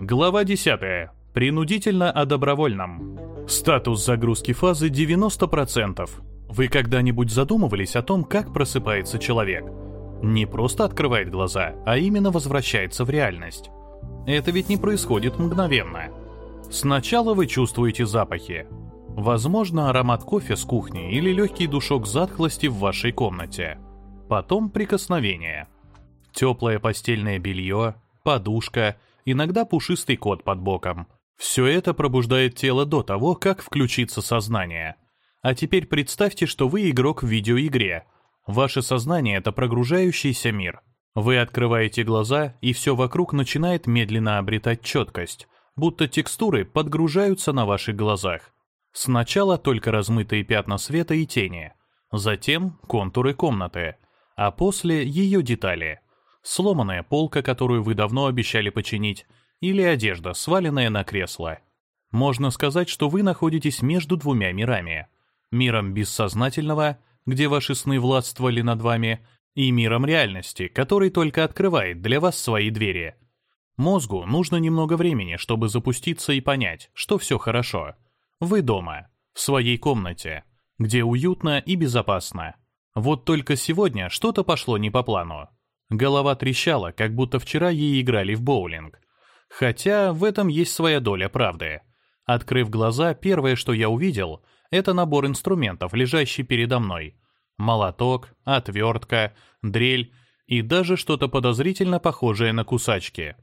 Глава 10. Принудительно о добровольном. Статус загрузки фазы 90%. Вы когда-нибудь задумывались о том, как просыпается человек? Не просто открывает глаза, а именно возвращается в реальность. Это ведь не происходит мгновенно. Сначала вы чувствуете запахи. Возможно, аромат кофе с кухни или легкий душок затхлости в вашей комнате. Потом прикосновение. Теплое постельное белье, подушка, иногда пушистый кот под боком. Все это пробуждает тело до того, как включится сознание. А теперь представьте, что вы игрок в видеоигре. Ваше сознание — это прогружающийся мир. Вы открываете глаза, и все вокруг начинает медленно обретать четкость, будто текстуры подгружаются на ваших глазах. Сначала только размытые пятна света и тени, затем контуры комнаты, а после ее детали. Сломанная полка, которую вы давно обещали починить, или одежда, сваленная на кресло. Можно сказать, что вы находитесь между двумя мирами. Миром бессознательного, где ваши сны властвовали над вами, и миром реальности, который только открывает для вас свои двери. Мозгу нужно немного времени, чтобы запуститься и понять, что все хорошо. Вы дома, в своей комнате, где уютно и безопасно. Вот только сегодня что-то пошло не по плану. Голова трещала, как будто вчера ей играли в боулинг. Хотя в этом есть своя доля правды. Открыв глаза, первое, что я увидел, это набор инструментов, лежащий передо мной — молоток, отвертка, дрель и даже что-то подозрительно похожее на кусачки.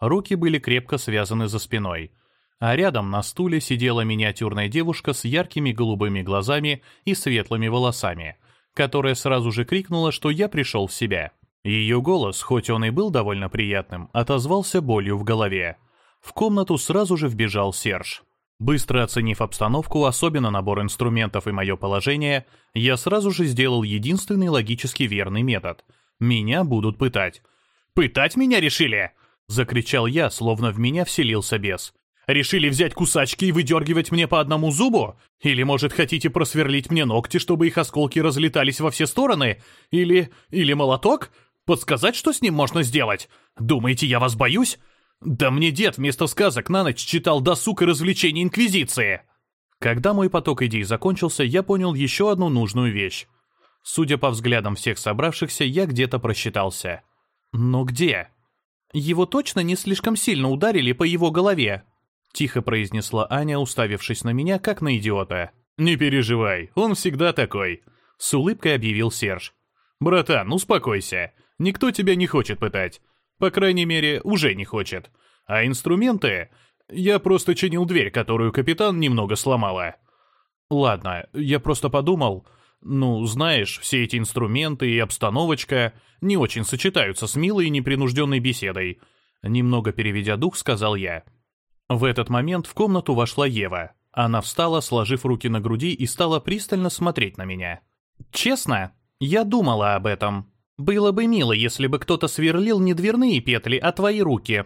Руки были крепко связаны за спиной, а рядом на стуле сидела миниатюрная девушка с яркими голубыми глазами и светлыми волосами, которая сразу же крикнула, что я пришел в себя. Ее голос, хоть он и был довольно приятным, отозвался болью в голове. В комнату сразу же вбежал Серж. Быстро оценив обстановку, особенно набор инструментов и мое положение, я сразу же сделал единственный логически верный метод. Меня будут пытать. «Пытать меня решили?» — закричал я, словно в меня вселился бес. «Решили взять кусачки и выдергивать мне по одному зубу? Или, может, хотите просверлить мне ногти, чтобы их осколки разлетались во все стороны? Или... или молоток? Подсказать, что с ним можно сделать? Думаете, я вас боюсь? Да мне дед вместо сказок на ночь читал досуг и развлечения Инквизиции. Когда мой поток идей закончился, я понял еще одну нужную вещь. Судя по взглядам всех собравшихся, я где-то просчитался. Но где? Его точно не слишком сильно ударили по его голове. Тихо произнесла Аня, уставившись на меня, как на идиота. «Не переживай, он всегда такой», — с улыбкой объявил Серж. «Братан, успокойся. Никто тебя не хочет пытать. По крайней мере, уже не хочет. А инструменты... Я просто чинил дверь, которую капитан немного сломала. Ладно, я просто подумал... Ну, знаешь, все эти инструменты и обстановочка не очень сочетаются с милой и непринужденной беседой. Немного переведя дух, сказал я. В этот момент в комнату вошла Ева. Она встала, сложив руки на груди, и стала пристально смотреть на меня. «Честно, я думала об этом», было бы мило, если бы кто-то сверлил не дверные петли, а твои руки.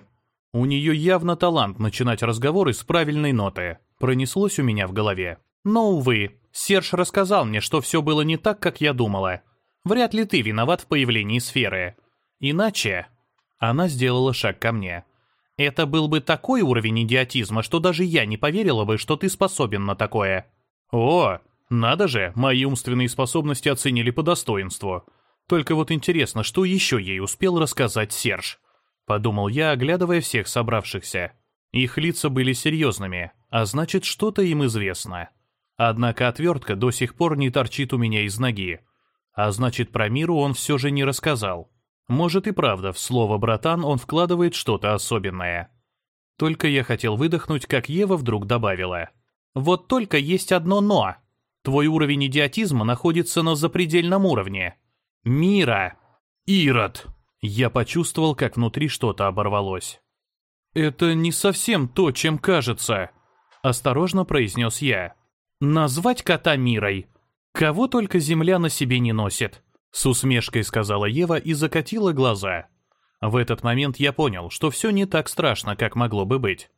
У нее явно талант начинать разговоры с правильной ноты. Пронеслось у меня в голове. Но, увы, Серж рассказал мне, что все было не так, как я думала. Вряд ли ты виноват в появлении сферы. Иначе... Она сделала шаг ко мне. Это был бы такой уровень идиотизма, что даже я не поверила бы, что ты способен на такое. О, надо же, мои умственные способности оценили по достоинству. Только вот интересно, что еще ей успел рассказать Серж? Подумал я, оглядывая всех собравшихся. Их лица были серьезными, а значит, что-то им известно. Однако отвертка до сих пор не торчит у меня из ноги. А значит, про миру он все же не рассказал. Может и правда, в слово «братан» он вкладывает что-то особенное. Только я хотел выдохнуть, как Ева вдруг добавила. «Вот только есть одно «но». Твой уровень идиотизма находится на запредельном уровне. Мира! Ирод! Я почувствовал, как внутри что-то оборвалось. «Это не совсем то, чем кажется», — осторожно произнес я. «Назвать кота Мирой? Кого только земля на себе не носит», — с усмешкой сказала Ева и закатила глаза. В этот момент я понял, что все не так страшно, как могло бы быть.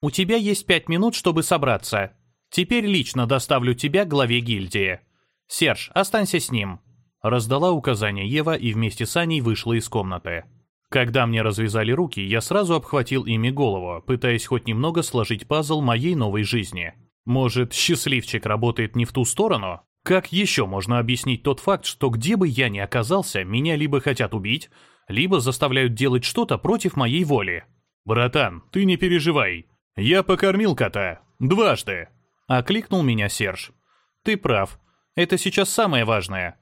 «У тебя есть пять минут, чтобы собраться. Теперь лично доставлю тебя к главе гильдии. Серж, останься с ним», Раздала указание Ева и вместе с Аней вышла из комнаты. Когда мне развязали руки, я сразу обхватил ими голову, пытаясь хоть немного сложить пазл моей новой жизни. Может, счастливчик работает не в ту сторону? Как еще можно объяснить тот факт, что где бы я ни оказался, меня либо хотят убить, либо заставляют делать что-то против моей воли? «Братан, ты не переживай. Я покормил кота. Дважды!» Окликнул меня Серж. «Ты прав. Это сейчас самое важное.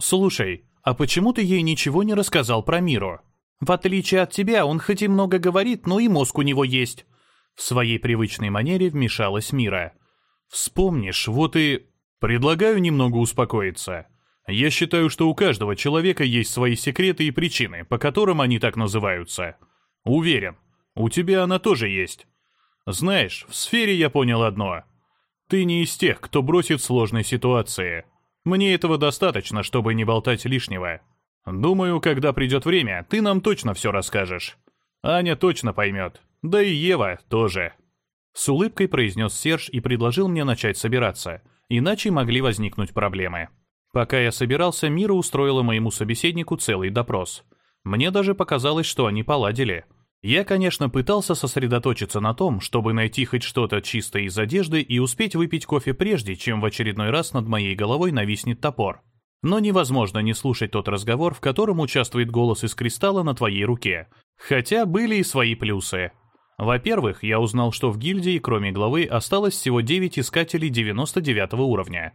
Слушай, а почему ты ей ничего не рассказал про Миру?» В отличие от тебя, он хоть и много говорит, но и мозг у него есть. В своей привычной манере вмешалась Мира. Вспомнишь, вот и... Предлагаю немного успокоиться. Я считаю, что у каждого человека есть свои секреты и причины, по которым они так называются. Уверен, у тебя она тоже есть. Знаешь, в сфере я понял одно. Ты не из тех, кто бросит сложной ситуации. Мне этого достаточно, чтобы не болтать лишнего. Думаю, когда придет время, ты нам точно все расскажешь. Аня точно поймет. Да и Ева тоже. С улыбкой произнес Серж и предложил мне начать собираться, иначе могли возникнуть проблемы. Пока я собирался, Мира устроила моему собеседнику целый допрос. Мне даже показалось, что они поладили. Я, конечно, пытался сосредоточиться на том, чтобы найти хоть что-то чистое из одежды и успеть выпить кофе прежде, чем в очередной раз над моей головой нависнет топор. Но невозможно не слушать тот разговор, в котором участвует голос из кристалла на твоей руке. Хотя были и свои плюсы. Во-первых, я узнал, что в гильдии, кроме главы, осталось всего 9 искателей 99 уровня.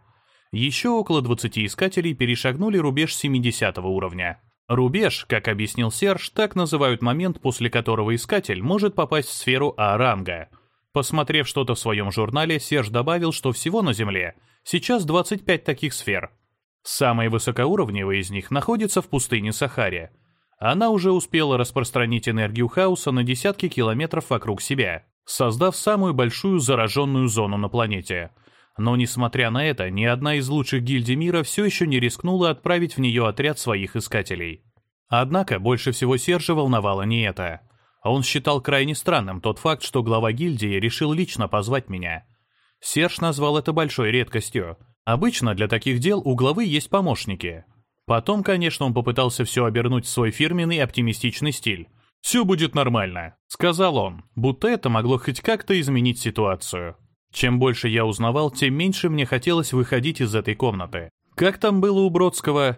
Еще около 20 искателей перешагнули рубеж 70 уровня. Рубеж, как объяснил Серж, так называют момент, после которого искатель может попасть в сферу А-ранга. Посмотрев что-то в своем журнале, Серж добавил, что всего на Земле сейчас 25 таких сфер — Самая высокоуровневая из них находится в пустыне Сахаре. Она уже успела распространить энергию хаоса на десятки километров вокруг себя, создав самую большую зараженную зону на планете. Но несмотря на это, ни одна из лучших гильдий мира все еще не рискнула отправить в нее отряд своих искателей. Однако больше всего Сержа волновало не это. Он считал крайне странным тот факт, что глава гильдии решил лично позвать меня. Серж назвал это большой редкостью, Обычно для таких дел у главы есть помощники. Потом, конечно, он попытался все обернуть в свой фирменный оптимистичный стиль. «Все будет нормально», — сказал он, будто это могло хоть как-то изменить ситуацию. Чем больше я узнавал, тем меньше мне хотелось выходить из этой комнаты. Как там было у Бродского?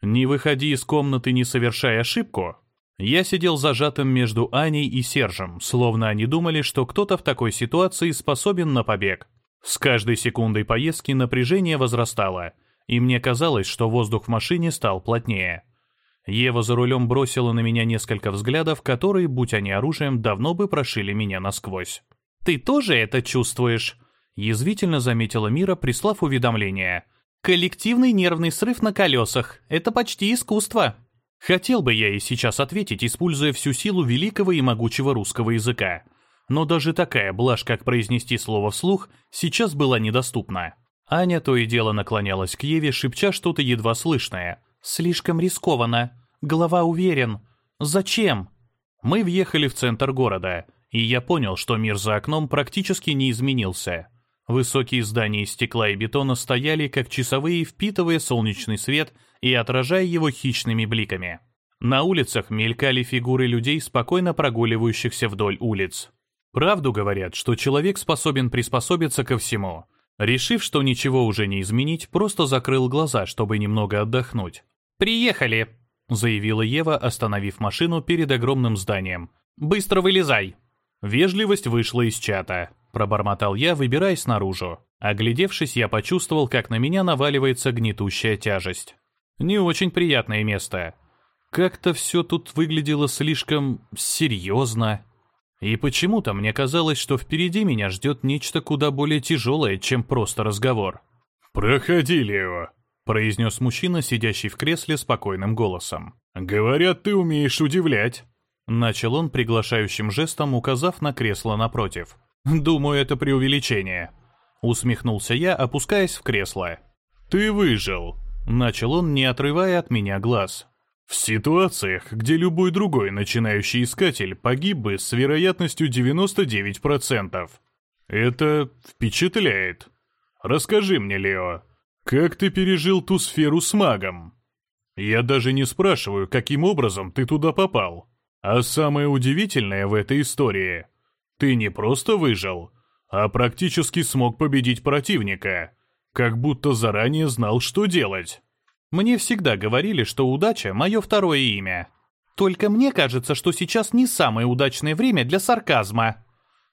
«Не выходи из комнаты, не совершай ошибку». Я сидел зажатым между Аней и Сержем, словно они думали, что кто-то в такой ситуации способен на побег. С каждой секундой поездки напряжение возрастало, и мне казалось, что воздух в машине стал плотнее. Ева за рулем бросила на меня несколько взглядов, которые, будь они оружием, давно бы прошили меня насквозь. «Ты тоже это чувствуешь?» — язвительно заметила Мира, прислав уведомление. «Коллективный нервный срыв на колесах. Это почти искусство». Хотел бы я и сейчас ответить, используя всю силу великого и могучего русского языка — но даже такая блажь, как произнести слово вслух, сейчас была недоступна. Аня то и дело наклонялась к Еве, шепча что-то едва слышное. «Слишком рискованно. Голова уверен. Зачем?» Мы въехали в центр города, и я понял, что мир за окном практически не изменился. Высокие здания из стекла и бетона стояли, как часовые, впитывая солнечный свет и отражая его хищными бликами. На улицах мелькали фигуры людей, спокойно прогуливающихся вдоль улиц. Правду говорят, что человек способен приспособиться ко всему. Решив, что ничего уже не изменить, просто закрыл глаза, чтобы немного отдохнуть. «Приехали!» — заявила Ева, остановив машину перед огромным зданием. «Быстро вылезай!» Вежливость вышла из чата. Пробормотал я, выбираясь наружу. Оглядевшись, я почувствовал, как на меня наваливается гнетущая тяжесть. Не очень приятное место. Как-то все тут выглядело слишком серьезно. И почему-то мне казалось, что впереди меня ждет нечто куда более тяжелое, чем просто разговор. «Проходи, Лео», — произнес мужчина, сидящий в кресле спокойным голосом. «Говорят, ты умеешь удивлять». Начал он приглашающим жестом, указав на кресло напротив. «Думаю, это преувеличение». Усмехнулся я, опускаясь в кресло. «Ты выжил», — начал он, не отрывая от меня глаз. В ситуациях, где любой другой начинающий искатель погиб бы с вероятностью 99%. Это впечатляет. Расскажи мне, Лео, как ты пережил ту сферу с магом? Я даже не спрашиваю, каким образом ты туда попал. А самое удивительное в этой истории — ты не просто выжил, а практически смог победить противника, как будто заранее знал, что делать. Мне всегда говорили, что удача — мое второе имя. Только мне кажется, что сейчас не самое удачное время для сарказма.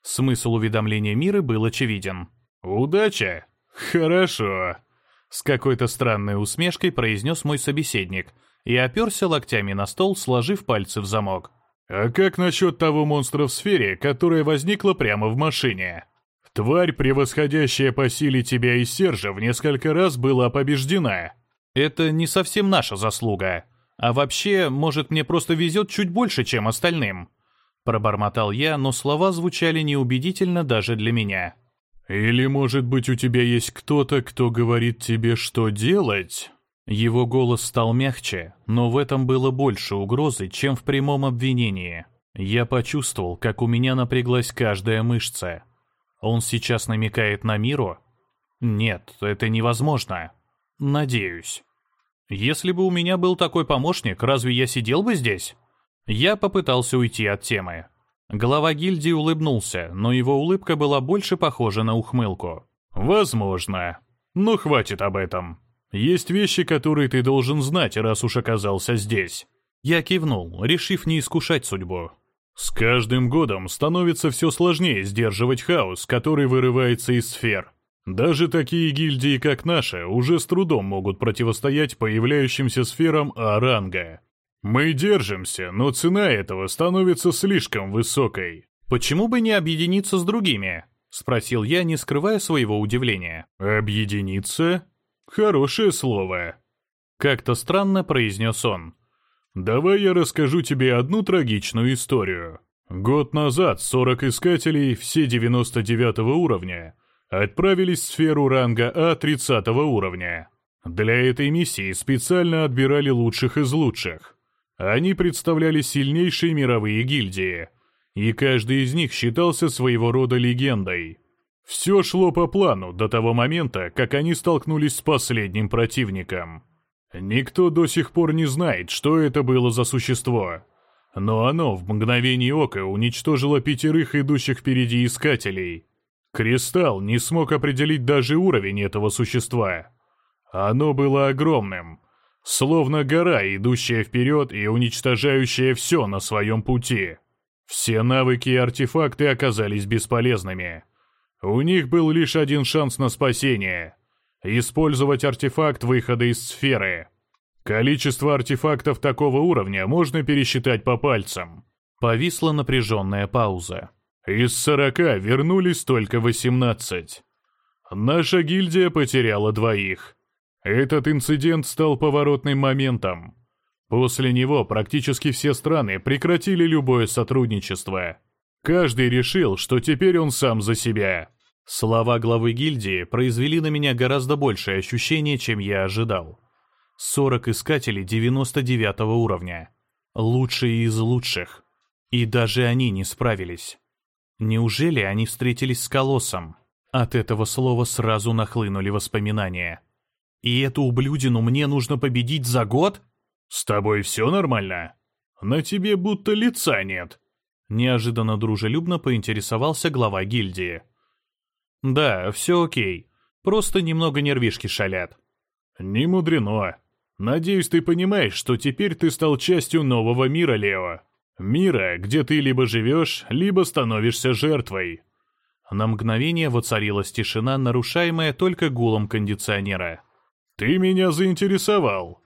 Смысл уведомления Миры был очевиден. «Удача? Хорошо», — с какой-то странной усмешкой произнес мой собеседник и оперся локтями на стол, сложив пальцы в замок. «А как насчет того монстра в сфере, которая возникла прямо в машине? Тварь, превосходящая по силе тебя и Сержа, в несколько раз была побеждена». «Это не совсем наша заслуга. А вообще, может, мне просто везет чуть больше, чем остальным». Пробормотал я, но слова звучали неубедительно даже для меня. «Или, может быть, у тебя есть кто-то, кто говорит тебе, что делать?» Его голос стал мягче, но в этом было больше угрозы, чем в прямом обвинении. Я почувствовал, как у меня напряглась каждая мышца. Он сейчас намекает на миру? Нет, это невозможно. Надеюсь. Если бы у меня был такой помощник, разве я сидел бы здесь? Я попытался уйти от темы. Глава гильдии улыбнулся, но его улыбка была больше похожа на ухмылку. «Возможно. Но хватит об этом. Есть вещи, которые ты должен знать, раз уж оказался здесь». Я кивнул, решив не искушать судьбу. «С каждым годом становится все сложнее сдерживать хаос, который вырывается из сфер. Даже такие гильдии, как наша, уже с трудом могут противостоять появляющимся сферам А-ранга. Мы держимся, но цена этого становится слишком высокой. Почему бы не объединиться с другими? Спросил я, не скрывая своего удивления. Объединиться? Хорошее слово. Как-то странно произнес он. Давай я расскажу тебе одну трагичную историю. Год назад 40 искателей, все 99 уровня, отправились в сферу ранга А 30 уровня. Для этой миссии специально отбирали лучших из лучших. Они представляли сильнейшие мировые гильдии, и каждый из них считался своего рода легендой. Все шло по плану до того момента, как они столкнулись с последним противником. Никто до сих пор не знает, что это было за существо, но оно в мгновение ока уничтожило пятерых идущих впереди искателей. Кристалл не смог определить даже уровень этого существа. Оно было огромным, Словно гора, идущая вперед и уничтожающая все на своем пути. Все навыки и артефакты оказались бесполезными. У них был лишь один шанс на спасение — использовать артефакт выхода из сферы. Количество артефактов такого уровня можно пересчитать по пальцам. Повисла напряженная пауза. Из сорока вернулись только восемнадцать. Наша гильдия потеряла двоих — этот инцидент стал поворотным моментом. После него практически все страны прекратили любое сотрудничество. Каждый решил, что теперь он сам за себя. Слова главы гильдии произвели на меня гораздо большее ощущение, чем я ожидал. 40 искателей 99 уровня. Лучшие из лучших. И даже они не справились. Неужели они встретились с колоссом? От этого слова сразу нахлынули воспоминания. И эту ублюдину мне нужно победить за год? С тобой все нормально? На тебе будто лица нет. Неожиданно дружелюбно поинтересовался глава гильдии. Да, все окей. Просто немного нервишки шалят. Не мудрено. Надеюсь, ты понимаешь, что теперь ты стал частью нового мира, Лео. Мира, где ты либо живешь, либо становишься жертвой. На мгновение воцарилась тишина, нарушаемая только гулом кондиционера. Ты меня заинтересовал.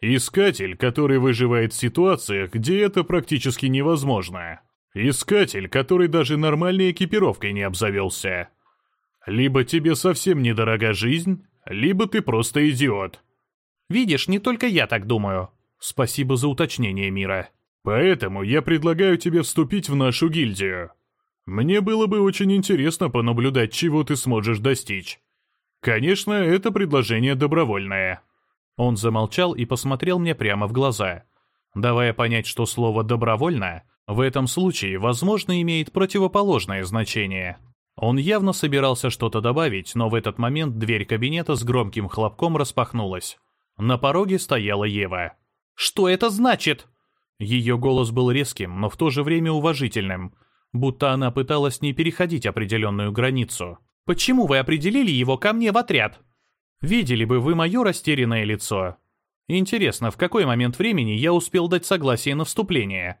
Искатель, который выживает в ситуациях, где это практически невозможно. Искатель, который даже нормальной экипировкой не обзавелся. Либо тебе совсем недорога жизнь, либо ты просто идиот. Видишь, не только я так думаю. Спасибо за уточнение, Мира. Поэтому я предлагаю тебе вступить в нашу гильдию. Мне было бы очень интересно понаблюдать, чего ты сможешь достичь. Конечно, это предложение добровольное. Он замолчал и посмотрел мне прямо в глаза, давая понять, что слово «добровольно» в этом случае, возможно, имеет противоположное значение. Он явно собирался что-то добавить, но в этот момент дверь кабинета с громким хлопком распахнулась. На пороге стояла Ева. «Что это значит?» Ее голос был резким, но в то же время уважительным, будто она пыталась не переходить определенную границу. «Почему вы определили его ко мне в отряд?» «Видели бы вы мое растерянное лицо. Интересно, в какой момент времени я успел дать согласие на вступление?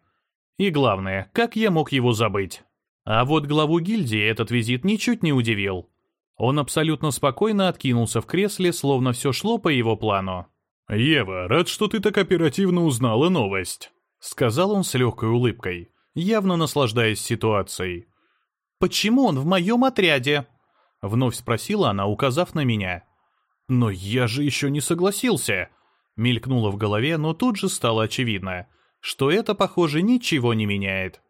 И главное, как я мог его забыть?» А вот главу гильдии этот визит ничуть не удивил. Он абсолютно спокойно откинулся в кресле, словно все шло по его плану. «Ева, рад, что ты так оперативно узнала новость», — сказал он с легкой улыбкой, явно наслаждаясь ситуацией. «Почему он в моем отряде?» — вновь спросила она, указав на меня. «Но я же еще не согласился», — мелькнуло в голове, но тут же стало очевидно, что это, похоже, ничего не меняет.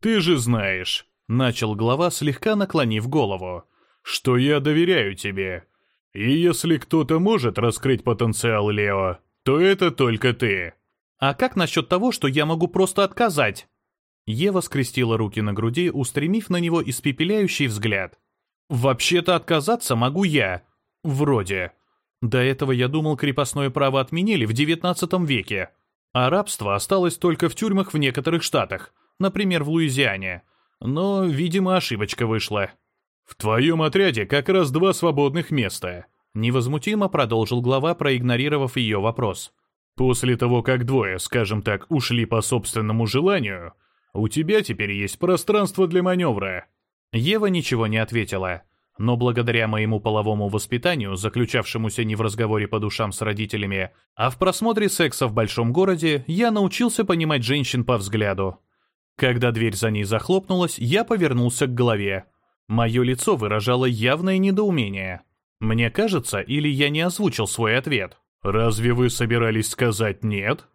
«Ты же знаешь», — начал глава, слегка наклонив голову, «что я доверяю тебе. И если кто-то может раскрыть потенциал Лео, то это только ты». «А как насчет того, что я могу просто отказать?» Ева скрестила руки на груди, устремив на него испепеляющий взгляд. «Вообще-то отказаться могу я. Вроде. До этого я думал, крепостное право отменили в XIX веке, а рабство осталось только в тюрьмах в некоторых штатах, например, в Луизиане. Но, видимо, ошибочка вышла. «В твоем отряде как раз два свободных места», — невозмутимо продолжил глава, проигнорировав ее вопрос. «После того, как двое, скажем так, ушли по собственному желанию, у тебя теперь есть пространство для маневра». Ева ничего не ответила, но благодаря моему половому воспитанию, заключавшемуся не в разговоре по душам с родителями, а в просмотре секса в большом городе, я научился понимать женщин по взгляду. Когда дверь за ней захлопнулась, я повернулся к голове. Мое лицо выражало явное недоумение. Мне кажется, или я не озвучил свой ответ. «Разве вы собирались сказать «нет»?»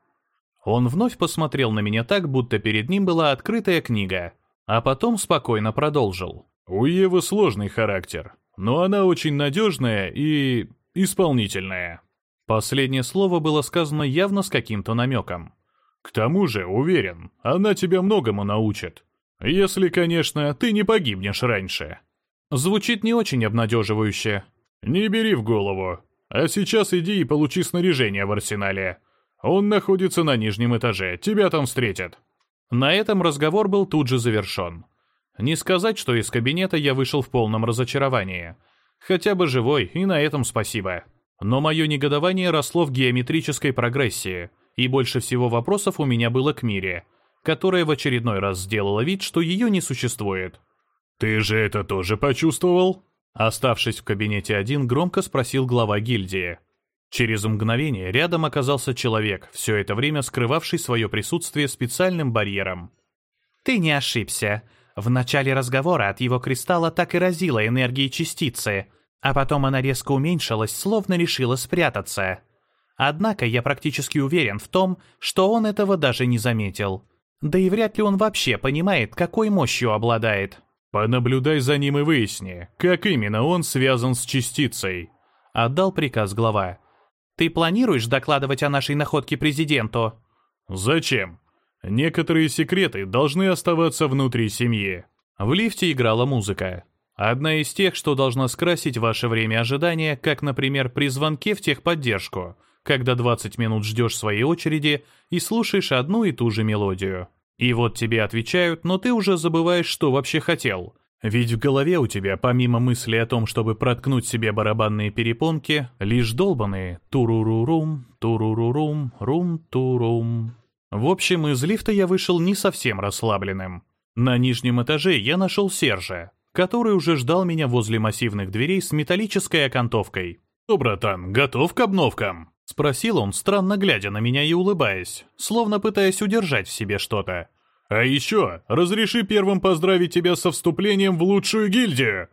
Он вновь посмотрел на меня так, будто перед ним была открытая книга, а потом спокойно продолжил. «У Евы сложный характер, но она очень надежная и... исполнительная». Последнее слово было сказано явно с каким-то намеком. К тому же, уверен, она тебя многому научит. Если, конечно, ты не погибнешь раньше. Звучит не очень обнадеживающе. Не бери в голову. А сейчас иди и получи снаряжение в арсенале. Он находится на нижнем этаже, тебя там встретят. На этом разговор был тут же завершен. Не сказать, что из кабинета я вышел в полном разочаровании. Хотя бы живой, и на этом спасибо. Но мое негодование росло в геометрической прогрессии — и больше всего вопросов у меня было к Мире, которая в очередной раз сделала вид, что ее не существует. «Ты же это тоже почувствовал?» Оставшись в кабинете один, громко спросил глава гильдии. Через мгновение рядом оказался человек, все это время скрывавший свое присутствие специальным барьером. «Ты не ошибся. В начале разговора от его кристалла так и разило энергией частицы, а потом она резко уменьшилась, словно решила спрятаться. Однако я практически уверен в том, что он этого даже не заметил. Да и вряд ли он вообще понимает, какой мощью обладает. «Понаблюдай за ним и выясни, как именно он связан с частицей», — отдал приказ глава. «Ты планируешь докладывать о нашей находке президенту?» «Зачем? Некоторые секреты должны оставаться внутри семьи». В лифте играла музыка. Одна из тех, что должна скрасить ваше время ожидания, как, например, при звонке в техподдержку — когда 20 минут ждешь своей очереди и слушаешь одну и ту же мелодию. И вот тебе отвечают, но ты уже забываешь, что вообще хотел. Ведь в голове у тебя, помимо мысли о том, чтобы проткнуть себе барабанные перепонки, лишь долбанные «турурурум», «турурурум», «рум-турум». В общем, из лифта я вышел не совсем расслабленным. На нижнем этаже я нашел Сержа, который уже ждал меня возле массивных дверей с металлической окантовкой. «Ну, братан, готов к обновкам?» — спросил он, странно глядя на меня и улыбаясь, словно пытаясь удержать в себе что-то. «А еще, разреши первым поздравить тебя со вступлением в лучшую гильдию!»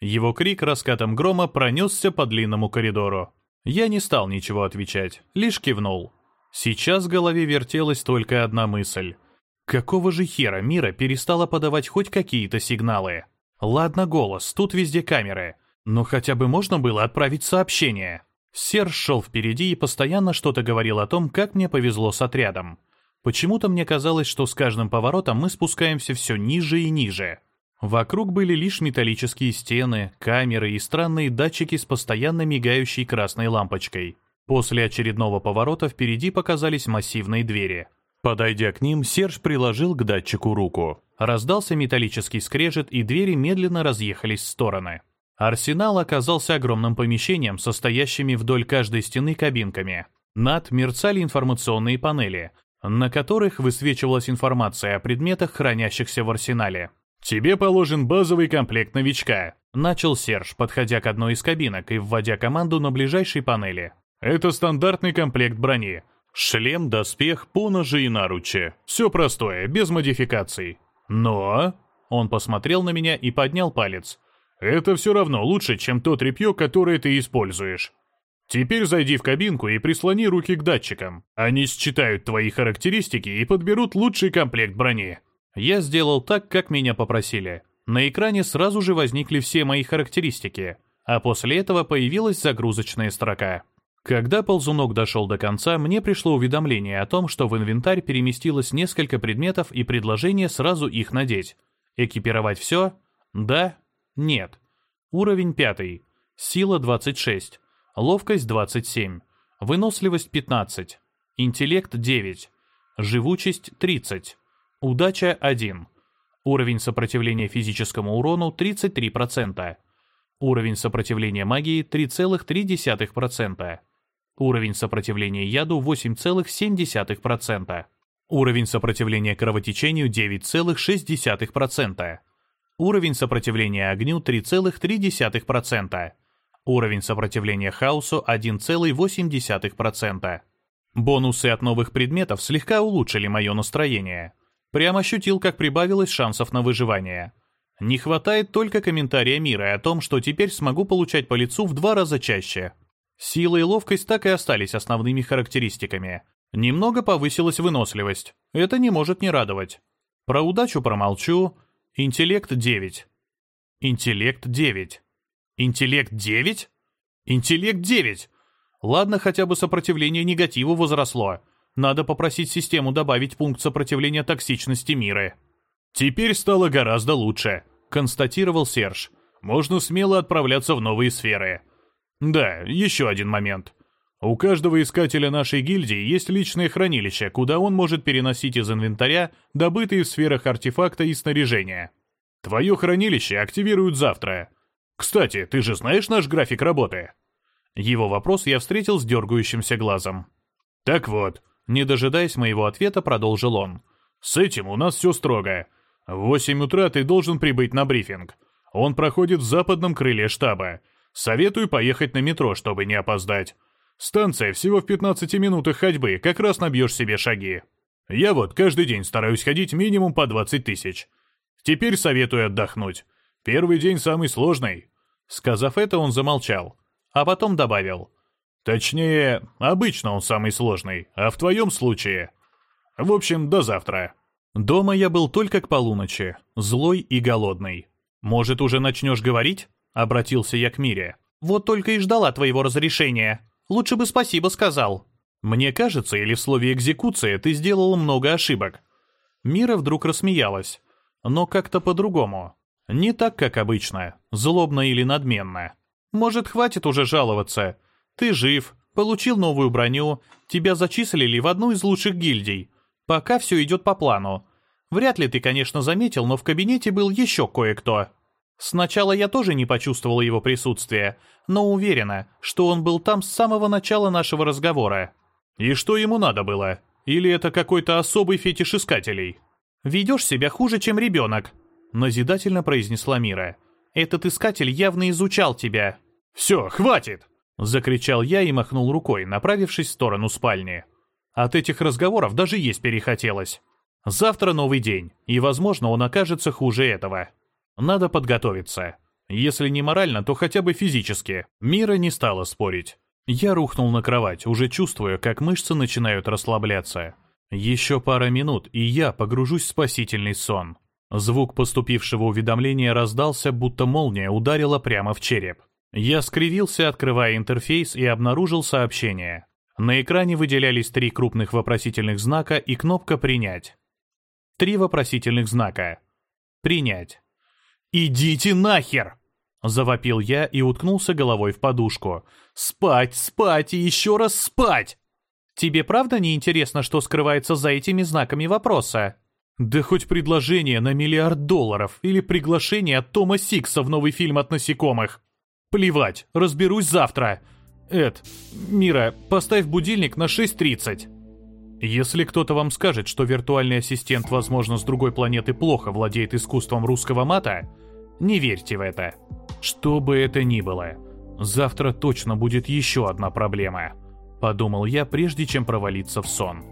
Его крик раскатом грома пронесся по длинному коридору. Я не стал ничего отвечать, лишь кивнул. Сейчас в голове вертелась только одна мысль. Какого же хера мира перестала подавать хоть какие-то сигналы? Ладно, голос, тут везде камеры. Но хотя бы можно было отправить сообщение. Серж шел впереди и постоянно что-то говорил о том, как мне повезло с отрядом. Почему-то мне казалось, что с каждым поворотом мы спускаемся все ниже и ниже. Вокруг были лишь металлические стены, камеры и странные датчики с постоянно мигающей красной лампочкой. После очередного поворота впереди показались массивные двери. Подойдя к ним, Серж приложил к датчику руку. Раздался металлический скрежет, и двери медленно разъехались в стороны. Арсенал оказался огромным помещением, состоящими вдоль каждой стены кабинками. Над мерцали информационные панели, на которых высвечивалась информация о предметах, хранящихся в арсенале. «Тебе положен базовый комплект новичка», — начал Серж, подходя к одной из кабинок и вводя команду на ближайшей панели. «Это стандартный комплект брони. Шлем, доспех, поножи и наручи. Все простое, без модификаций. Но...» Он посмотрел на меня и поднял палец. «Это все равно лучше, чем то тряпье, которое ты используешь. Теперь зайди в кабинку и прислони руки к датчикам. Они считают твои характеристики и подберут лучший комплект брони. Я сделал так, как меня попросили. На экране сразу же возникли все мои характеристики, а после этого появилась загрузочная строка. Когда ползунок дошел до конца, мне пришло уведомление о том, что в инвентарь переместилось несколько предметов и предложение сразу их надеть. Экипировать все? Да? Нет. Уровень пятый. Сила 26 ловкость 27, выносливость 15, интеллект 9, живучесть 30, удача 1, уровень сопротивления физическому урону 33%, уровень сопротивления магии 3,3%, уровень сопротивления яду 8,7%, уровень сопротивления кровотечению 9,6%, уровень сопротивления огню 3,3%, Уровень сопротивления хаосу 1,8%. Бонусы от новых предметов слегка улучшили мое настроение. Прям ощутил, как прибавилось шансов на выживание. Не хватает только комментария мира о том, что теперь смогу получать по лицу в два раза чаще. Сила и ловкость так и остались основными характеристиками. Немного повысилась выносливость. Это не может не радовать. Про удачу промолчу. Интеллект 9. Интеллект 9. Интеллект 9? Интеллект 9! Ладно, хотя бы сопротивление негативу возросло. Надо попросить систему добавить пункт сопротивления токсичности мира. Теперь стало гораздо лучше, констатировал Серж. Можно смело отправляться в новые сферы. Да, еще один момент. У каждого искателя нашей гильдии есть личное хранилище, куда он может переносить из инвентаря добытые в сферах артефакта и снаряжения. Твое хранилище активируют завтра. «Кстати, ты же знаешь наш график работы?» Его вопрос я встретил с дергающимся глазом. «Так вот», не дожидаясь моего ответа, продолжил он. «С этим у нас все строго. В восемь утра ты должен прибыть на брифинг. Он проходит в западном крыле штаба. Советую поехать на метро, чтобы не опоздать. Станция всего в 15 минутах ходьбы, как раз набьешь себе шаги. Я вот каждый день стараюсь ходить минимум по 20 тысяч. Теперь советую отдохнуть. Первый день самый сложный». Сказав это, он замолчал, а потом добавил. «Точнее, обычно он самый сложный, а в твоем случае...» «В общем, до завтра». Дома я был только к полуночи, злой и голодный. «Может, уже начнешь говорить?» — обратился я к Мире. «Вот только и ждала твоего разрешения. Лучше бы спасибо сказал». «Мне кажется, или в слове «экзекуция» ты сделала много ошибок». Мира вдруг рассмеялась, но как-то по-другому. Не так, как обычно, злобно или надменно. Может, хватит уже жаловаться. Ты жив, получил новую броню, тебя зачислили в одну из лучших гильдий. Пока все идет по плану. Вряд ли ты, конечно, заметил, но в кабинете был еще кое-кто. Сначала я тоже не почувствовал его присутствие, но уверена, что он был там с самого начала нашего разговора. И что ему надо было? Или это какой-то особый фетиш искателей? Ведешь себя хуже, чем ребенок, назидательно произнесла Мира. «Этот искатель явно изучал тебя». «Все, хватит!» — закричал я и махнул рукой, направившись в сторону спальни. От этих разговоров даже есть перехотелось. Завтра новый день, и, возможно, он окажется хуже этого. Надо подготовиться. Если не морально, то хотя бы физически. Мира не стала спорить. Я рухнул на кровать, уже чувствуя, как мышцы начинают расслабляться. Еще пара минут, и я погружусь в спасительный сон. Звук поступившего уведомления раздался, будто молния ударила прямо в череп. Я скривился, открывая интерфейс, и обнаружил сообщение. На экране выделялись три крупных вопросительных знака и кнопка «Принять». Три вопросительных знака. «Принять». «Идите нахер!» Завопил я и уткнулся головой в подушку. «Спать, спать и еще раз спать!» Тебе правда не интересно, что скрывается за этими знаками вопроса? Да хоть предложение на миллиард долларов или приглашение от Тома Сикса в новый фильм от насекомых. Плевать, разберусь завтра. Эд, Мира, поставь будильник на 6.30. Если кто-то вам скажет, что виртуальный ассистент, возможно, с другой планеты плохо владеет искусством русского мата, не верьте в это. Что бы это ни было, завтра точно будет еще одна проблема, подумал я, прежде чем провалиться в сон.